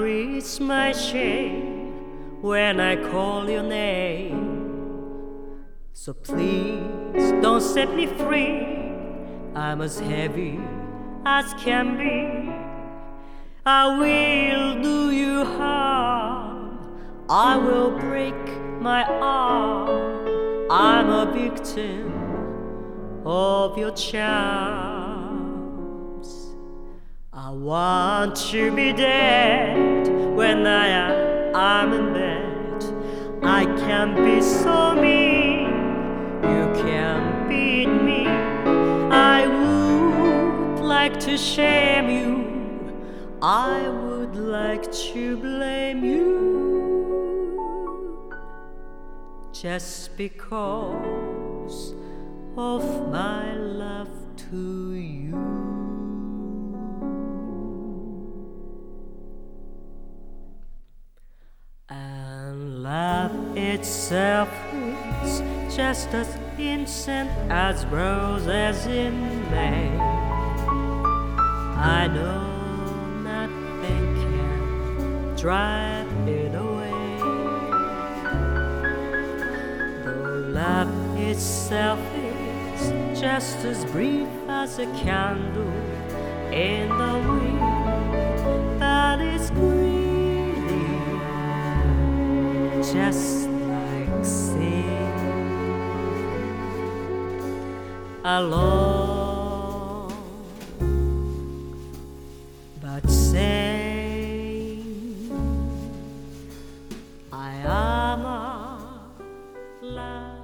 it's my shame when I call your name. So please don't set me free. I'm as heavy as can be. I will do you harm. I will break my arm. I'm a victim of your charms. I want to be dead I can be so mean, you can beat me. I would like to shame you. I would like to blame you just because of my love to you. Itself is just as innocent as roses in May. I know nothing can drive it away. Though love itself is just as brief as a candle in the wind that is greedy, just like sailing alone, but say, I am a love.